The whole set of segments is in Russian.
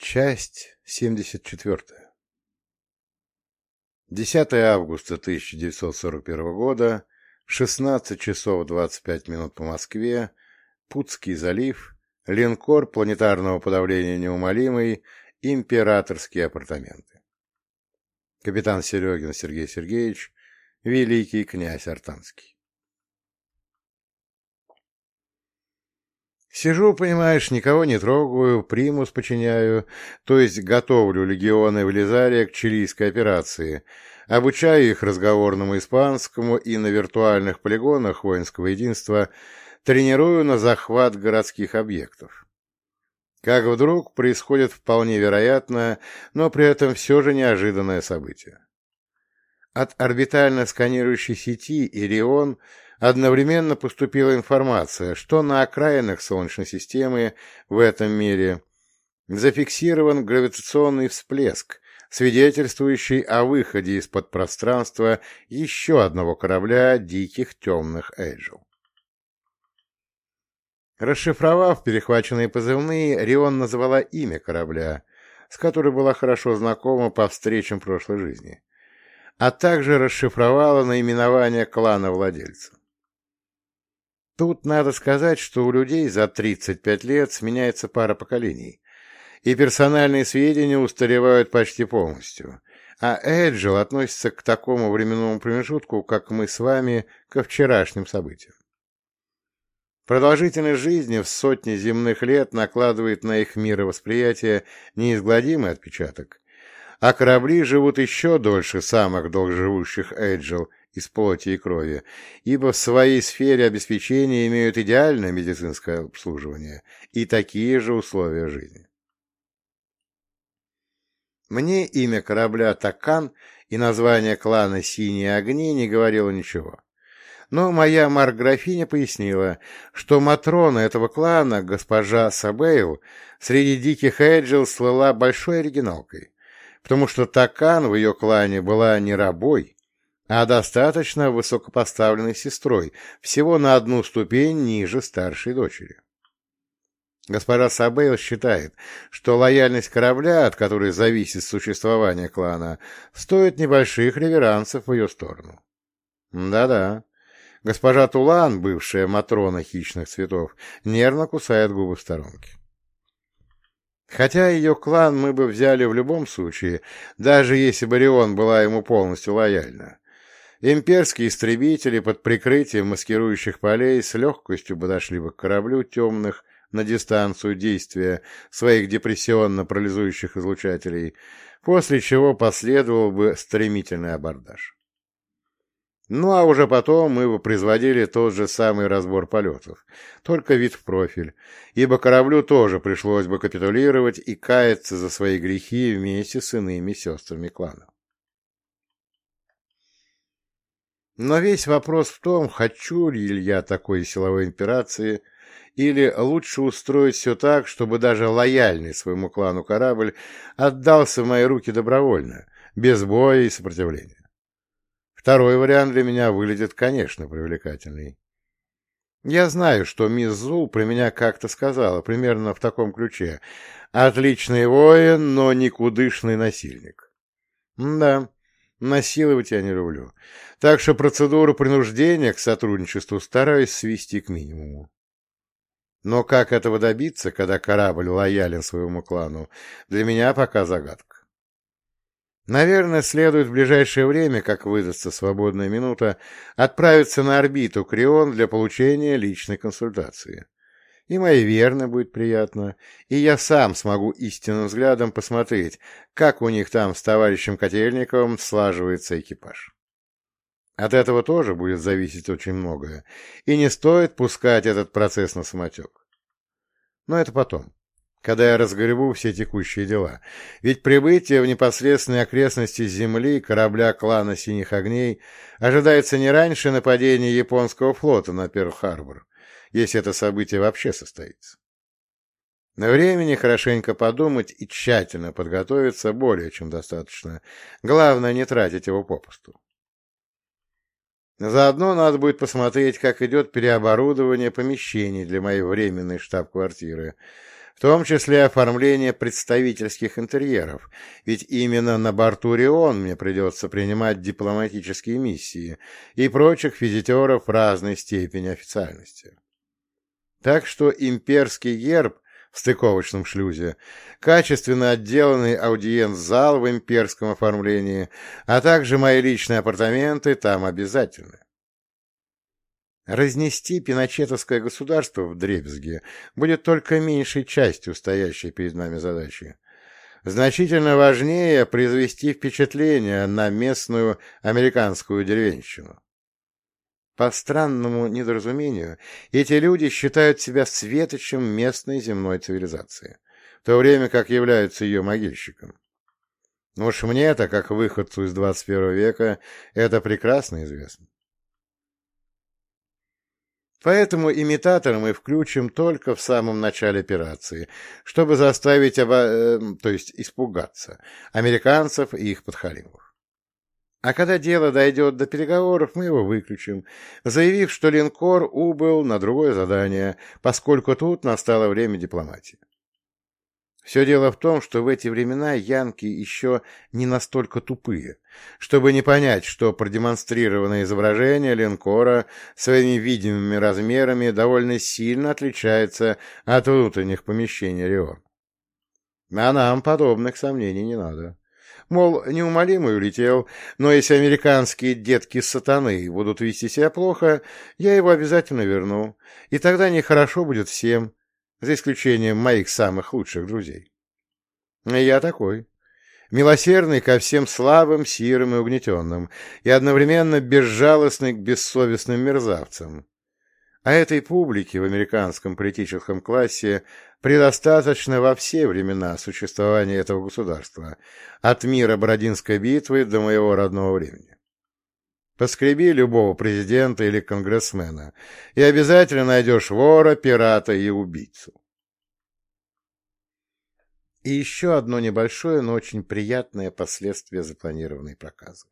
Часть 74. 10 августа 1941 года, 16 часов 25 минут по Москве, Путский залив, линкор планетарного подавления неумолимый, императорские апартаменты. Капитан Серегин Сергей Сергеевич, великий князь Артанский. Сижу, понимаешь, никого не трогаю, примус подчиняю, то есть готовлю легионы в Лизария к чилийской операции, обучаю их разговорному испанскому и на виртуальных полигонах воинского единства тренирую на захват городских объектов. Как вдруг происходит вполне вероятное, но при этом все же неожиданное событие. От орбитально сканирующей сети «Ирион» одновременно поступила информация, что на окраинах Солнечной системы в этом мире зафиксирован гравитационный всплеск, свидетельствующий о выходе из-под пространства еще одного корабля диких темных Эйджел. Расшифровав перехваченные позывные, Рион назвала имя корабля, с которой была хорошо знакома по встречам прошлой жизни, а также расшифровала наименование клана владельца. Тут надо сказать, что у людей за 35 лет сменяется пара поколений, и персональные сведения устаревают почти полностью, а Эджил относится к такому временному промежутку, как мы с вами ко вчерашним событиям. Продолжительность жизни в сотни земных лет накладывает на их мировосприятие неизгладимый отпечаток, а корабли живут еще дольше самых долгоживущих Эджил из плоти и крови, ибо в своей сфере обеспечения имеют идеальное медицинское обслуживание и такие же условия жизни. Мне имя корабля «Такан» и название клана «Синие огни» не говорило ничего. Но моя марк-графиня пояснила, что Матрона этого клана, госпожа Сабейл, среди диких Эджил слыла большой оригиналкой, потому что Такан в ее клане была не рабой, а достаточно высокопоставленной сестрой, всего на одну ступень ниже старшей дочери. Госпожа Сабейл считает, что лояльность корабля, от которой зависит существование клана, стоит небольших реверансов в ее сторону. Да-да. Госпожа Тулан, бывшая Матрона хищных цветов, нервно кусает губы в сторонке. Хотя ее клан мы бы взяли в любом случае, даже если бы Рион была ему полностью лояльна. Имперские истребители под прикрытием маскирующих полей с легкостью подошли бы к кораблю темных на дистанцию действия своих депрессионно-парализующих излучателей, после чего последовал бы стремительный абордаж. Ну а уже потом мы бы производили тот же самый разбор полетов, только вид в профиль, ибо кораблю тоже пришлось бы капитулировать и каяться за свои грехи вместе с иными сестрами клана. Но весь вопрос в том, хочу ли я такой силовой имперации, или лучше устроить все так, чтобы даже лояльный своему клану корабль отдался в мои руки добровольно, без боя и сопротивления. Второй вариант для меня выглядит, конечно, привлекательный. Я знаю, что мисс Зул про меня как-то сказала, примерно в таком ключе. Отличный воин, но никудышный насильник. М да, Насиловать я не люблю. Так что процедуру принуждения к сотрудничеству стараюсь свести к минимуму. Но как этого добиться, когда корабль лоялен своему клану, для меня пока загадка. Наверное, следует в ближайшее время, как выдастся свободная минута, отправиться на орбиту Крион для получения личной консультации и моей верно будет приятно, и я сам смогу истинным взглядом посмотреть, как у них там с товарищем Котельниковым слаживается экипаж. От этого тоже будет зависеть очень многое, и не стоит пускать этот процесс на самотек. Но это потом, когда я разгребу все текущие дела. Ведь прибытие в непосредственной окрестности Земли корабля клана Синих Огней ожидается не раньше нападения японского флота на Перл-Харбор, если это событие вообще состоится. На времени хорошенько подумать и тщательно подготовиться более чем достаточно. Главное, не тратить его попусту. Заодно надо будет посмотреть, как идет переоборудование помещений для моей временной штаб-квартиры. в том числе оформление представительских интерьеров, ведь именно на борту Рион мне придется принимать дипломатические миссии и прочих визитеров разной степени официальности. Так что имперский герб в стыковочном шлюзе, качественно отделанный аудиенц-зал в имперском оформлении, а также мои личные апартаменты там обязательны. Разнести пиночетовское государство в дребезги будет только меньшей частью стоящей перед нами задачи. Значительно важнее произвести впечатление на местную американскую деревенщину. По странному недоразумению, эти люди считают себя светочем местной земной цивилизации, в то время как являются ее могильщиком. Уж мне-то, как выходцу из 21 века, это прекрасно известно. Поэтому имитатор мы включим только в самом начале операции, чтобы заставить, оба... э, то есть испугаться, американцев и их подхалимов. А когда дело дойдет до переговоров, мы его выключим, заявив, что линкор убыл на другое задание, поскольку тут настало время дипломатии. Все дело в том, что в эти времена янки еще не настолько тупые, чтобы не понять, что продемонстрированное изображение линкора своими видимыми размерами довольно сильно отличается от внутренних помещений Рио. А нам подобных сомнений не надо. Мол, неумолимый улетел, но если американские детки сатаны будут вести себя плохо, я его обязательно верну, и тогда нехорошо будет всем, за исключением моих самых лучших друзей. Я такой. Милосердный ко всем слабым, сирым и угнетенным, и одновременно безжалостный к бессовестным мерзавцам. А этой публике в американском политическом классе предостаточно во все времена существования этого государства, от мира Бородинской битвы до моего родного времени. Поскреби любого президента или конгрессмена, и обязательно найдешь вора, пирата и убийцу. И еще одно небольшое, но очень приятное последствие запланированной проказы.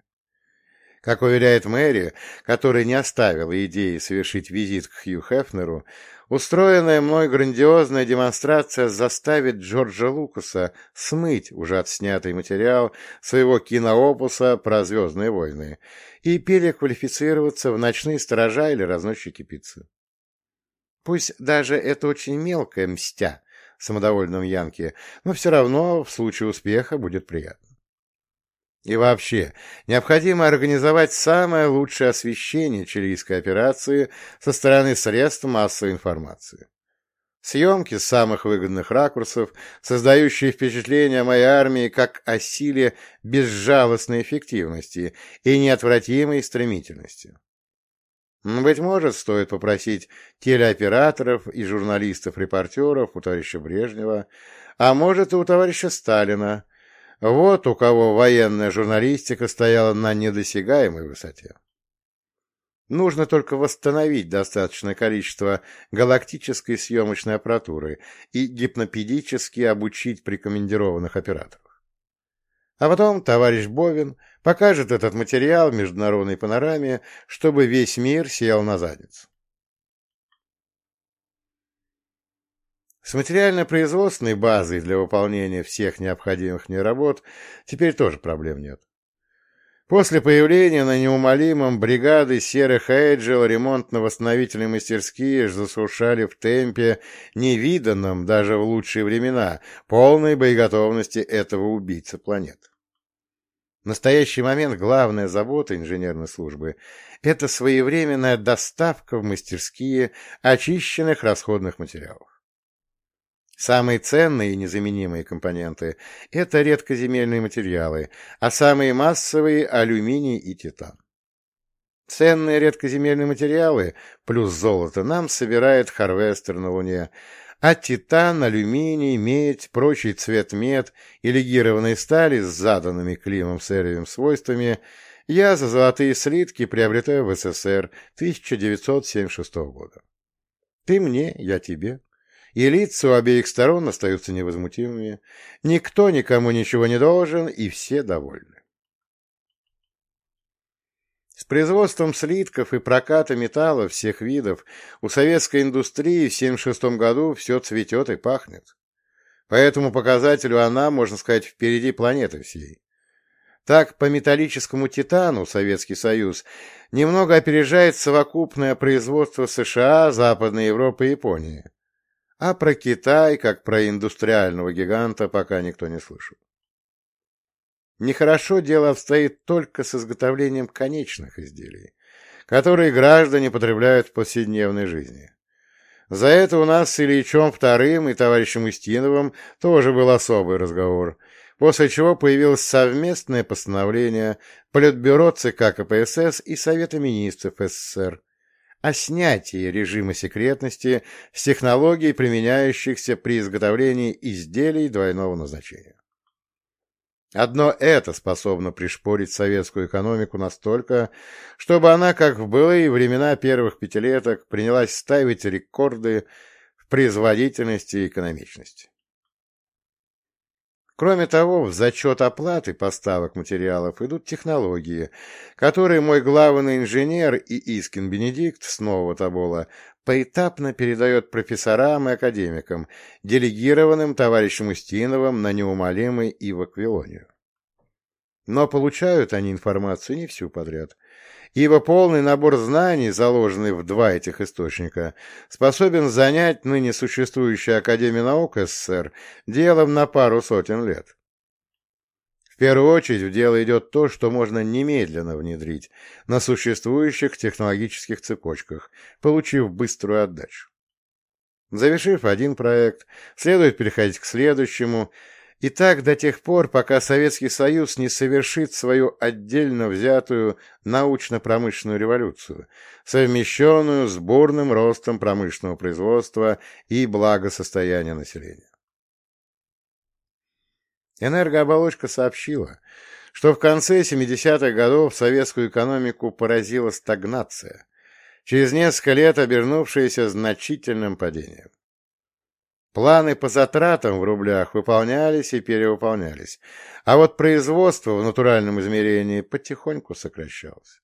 Как уверяет Мэри, которая не оставила идеи совершить визит к Хью Хефнеру, устроенная мной грандиозная демонстрация заставит Джорджа Лукаса смыть уже отснятый материал своего киноопуса про «Звездные войны» и переквалифицироваться в ночные сторожа или разносчики пиццы. Пусть даже это очень мелкая мстя самодовольном Янке, но все равно в случае успеха будет приятно. И вообще, необходимо организовать самое лучшее освещение чилийской операции со стороны средств массовой информации. Съемки самых выгодных ракурсов, создающие впечатление о моей армии как о силе безжалостной эффективности и неотвратимой стремительности. Быть может, стоит попросить телеоператоров и журналистов-репортеров у товарища Брежнева, а может и у товарища Сталина. Вот у кого военная журналистика стояла на недосягаемой высоте. Нужно только восстановить достаточное количество галактической съемочной аппаратуры и гипнопедически обучить прикомандированных операторов. А потом товарищ Бовин покажет этот материал в международной панораме, чтобы весь мир сел на задницу. С материально-производственной базой для выполнения всех необходимых мне работ теперь тоже проблем нет. После появления на неумолимом бригады серых Эйджел ремонтно-восстановительные мастерские засушали в темпе, невиданном даже в лучшие времена, полной боеготовности этого убийцы планет. В настоящий момент главная забота инженерной службы – это своевременная доставка в мастерские очищенных расходных материалов. Самые ценные и незаменимые компоненты – это редкоземельные материалы, а самые массовые – алюминий и титан. Ценные редкоземельные материалы плюс золото нам собирает Харвестер на Луне, а титан, алюминий, медь, прочий цвет мед и легированные стали с заданными Климом Сэревым свойствами я за золотые слитки приобретаю в СССР 1976 года. Ты мне, я тебе и лица у обеих сторон остаются невозмутимыми. Никто никому ничего не должен, и все довольны. С производством слитков и проката металла всех видов у советской индустрии в 1976 году все цветет и пахнет. По этому показателю она, можно сказать, впереди планеты всей. Так, по металлическому титану Советский Союз немного опережает совокупное производство США, Западной Европы и Японии. А про Китай, как про индустриального гиганта, пока никто не слышал. Нехорошо дело обстоит только с изготовлением конечных изделий, которые граждане потребляют в повседневной жизни. За это у нас с Ильичом Вторым и товарищем Устиновым тоже был особый разговор, после чего появилось совместное постановление Политбюро ЦК КПСС и Совета министров СССР о снятии режима секретности с технологий, применяющихся при изготовлении изделий двойного назначения. Одно это способно пришпорить советскую экономику настолько, чтобы она, как в былые времена первых пятилеток, принялась ставить рекорды в производительности и экономичности. Кроме того, в зачет оплаты поставок материалов идут технологии, которые мой главный инженер и Искин Бенедикт с Нового Тобола поэтапно передает профессорам и академикам, делегированным товарищем Устиновым на неумолимый и в Аквилонию. Но получают они информацию не всю подряд, ибо полный набор знаний, заложенный в два этих источника, способен занять ныне существующая Академия наук СССР делом на пару сотен лет. В первую очередь в дело идет то, что можно немедленно внедрить на существующих технологических цепочках, получив быструю отдачу. Завершив один проект, следует переходить к следующему – и так до тех пор, пока Советский Союз не совершит свою отдельно взятую научно-промышленную революцию, совмещенную с бурным ростом промышленного производства и благосостояния населения. Энергооболочка сообщила, что в конце 70-х годов советскую экономику поразила стагнация, через несколько лет обернувшаяся значительным падением. Планы по затратам в рублях выполнялись и перевыполнялись, а вот производство в натуральном измерении потихоньку сокращалось.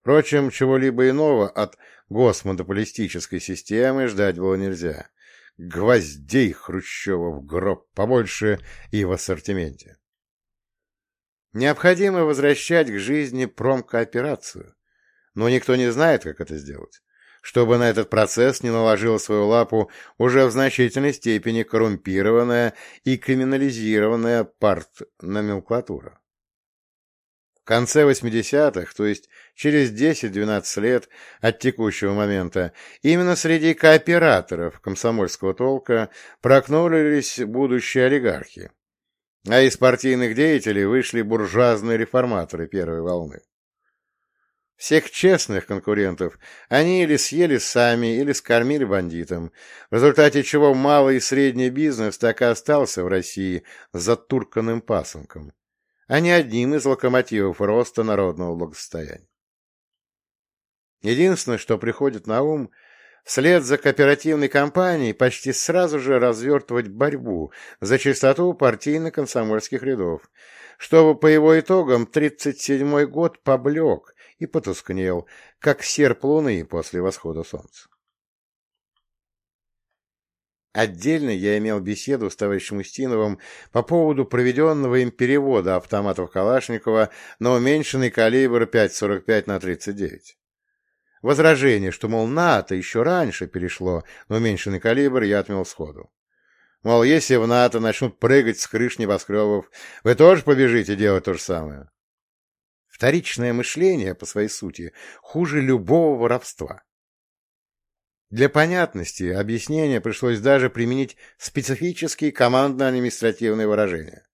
Впрочем, чего-либо иного от госмонополистической системы ждать было нельзя. Гвоздей Хрущева в гроб побольше и в ассортименте. Необходимо возвращать к жизни промкооперацию, но никто не знает, как это сделать чтобы на этот процесс не наложила свою лапу уже в значительной степени коррумпированная и криминализированная партноменклатура. В конце 80-х, то есть через 10-12 лет от текущего момента, именно среди кооператоров комсомольского толка прокнулись будущие олигархи, а из партийных деятелей вышли буржуазные реформаторы первой волны. Всех честных конкурентов они или съели сами, или скормили бандитам, в результате чего малый и средний бизнес так и остался в России затурканным пасынком, а не одним из локомотивов роста народного благосостояния. Единственное, что приходит на ум, вслед за кооперативной компанией почти сразу же развертывать борьбу за чистоту партийно-комсомольских рядов, чтобы по его итогам 1937 год поблек, и потускнел, как серп луны после восхода солнца. Отдельно я имел беседу с товарищем Устиновым по поводу проведенного им перевода автоматов Калашникова на уменьшенный калибр 5,45 на 39. Возражение, что, мол, НАТО еще раньше перешло на уменьшенный калибр, я отмел сходу. Мол, если в НАТО начнут прыгать с крыш небоскребов, вы тоже побежите делать то же самое. Вторичное мышление, по своей сути, хуже любого воровства. Для понятности объяснения пришлось даже применить специфические командно-административные выражения.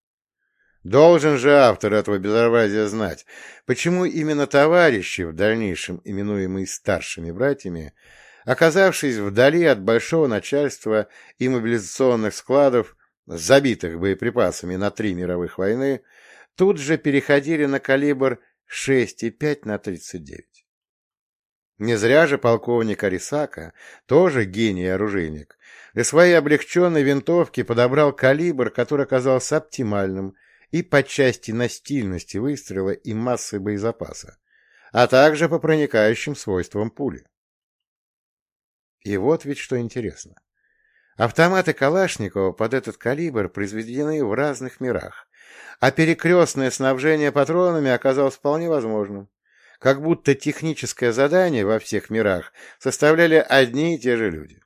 Должен же автор этого безобразия знать, почему именно товарищи, в дальнейшем именуемые старшими братьями, оказавшись вдали от большого начальства и мобилизационных складов, забитых боеприпасами на три мировых войны, тут же переходили на калибр 6,5 на 39. Не зря же полковник Арисака, тоже гений-оружейник, для своей облегченной винтовки подобрал калибр, который оказался оптимальным и по части настильности выстрела и массы боезапаса, а также по проникающим свойствам пули. И вот ведь что интересно. Автоматы Калашникова под этот калибр произведены в разных мирах, а перекрестное снабжение патронами оказалось вполне возможным, как будто техническое задание во всех мирах составляли одни и те же люди.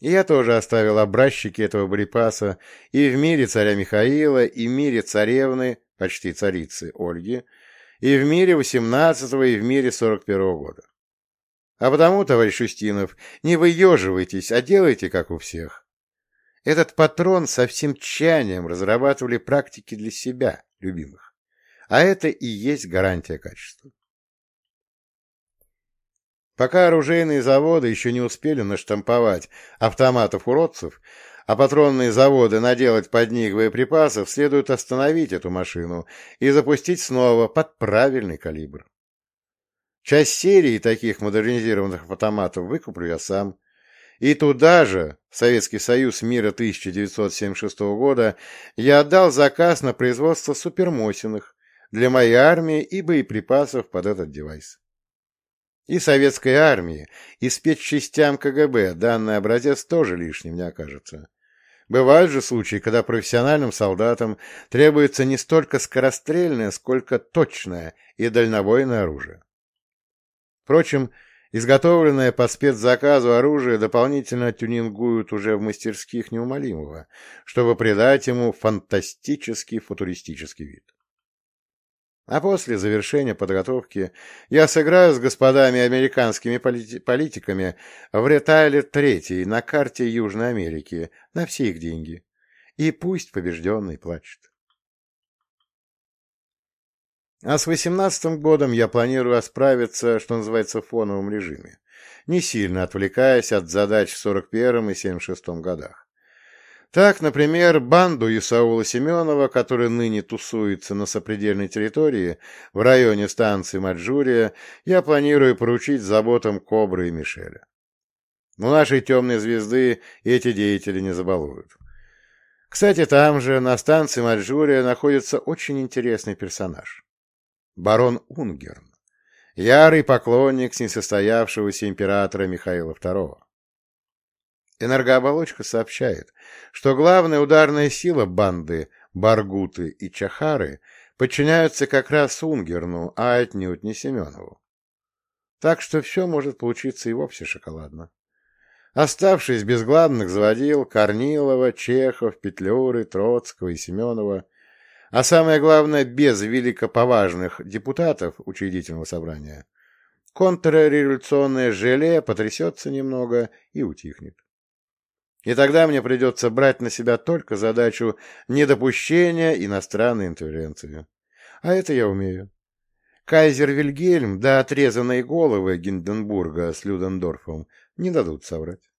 И я тоже оставил образчики этого боеприпаса и в мире царя Михаила, и в мире царевны, почти царицы Ольги, и в мире 18-го, и в мире 41-го года. А потому, товарищ Устинов, не выеживайтесь, а делайте, как у всех. Этот патрон со всем тщанием разрабатывали практики для себя, любимых. А это и есть гарантия качества. Пока оружейные заводы еще не успели наштамповать автоматов-уродцев, а патронные заводы наделать под них боеприпасов, следует остановить эту машину и запустить снова под правильный калибр. Часть серии таких модернизированных автоматов выкуплю я сам. И туда же, Советский Союз мира 1976 года, я отдал заказ на производство супермосиных для моей армии и боеприпасов под этот девайс. И советской армии, и спецчастям КГБ данный образец тоже лишним не окажется. Бывают же случаи, когда профессиональным солдатам требуется не столько скорострельное, сколько точное и дальнобойное оружие. Впрочем, изготовленное по спецзаказу оружие дополнительно тюнингуют уже в мастерских неумолимого, чтобы придать ему фантастический футуристический вид. А после завершения подготовки я сыграю с господами американскими полити политиками в ретайлер третий на карте Южной Америки на все их деньги. И пусть побежденный плачет. А с восемнадцатым годом я планирую справиться, что называется, в фоновом режиме, не сильно отвлекаясь от задач в 41 и 76 годах. Так, например, банду Исаула Семенова, который ныне тусуется на сопредельной территории в районе станции Маджурия, я планирую поручить заботам Кобры и Мишеля. У нашей темной звезды эти деятели не забалуют. Кстати, там же, на станции Маджурия, находится очень интересный персонаж барон Унгерн, ярый поклонник несостоявшегося императора Михаила II. Энергооболочка сообщает, что главная ударная сила банды Баргуты и Чахары подчиняются как раз Унгерну, а отнюдь не Семенову. Так что все может получиться и вовсе шоколадно. Оставшись без главных заводил Корнилова, Чехов, Петлюры, Троцкого и Семенова, а самое главное, без великоповажных депутатов учредительного собрания, контрреволюционное желе потрясется немного и утихнет. И тогда мне придется брать на себя только задачу недопущения иностранной интервенции. А это я умею. Кайзер Вильгельм да отрезанные головы Гинденбурга с Людендорфом не дадут соврать.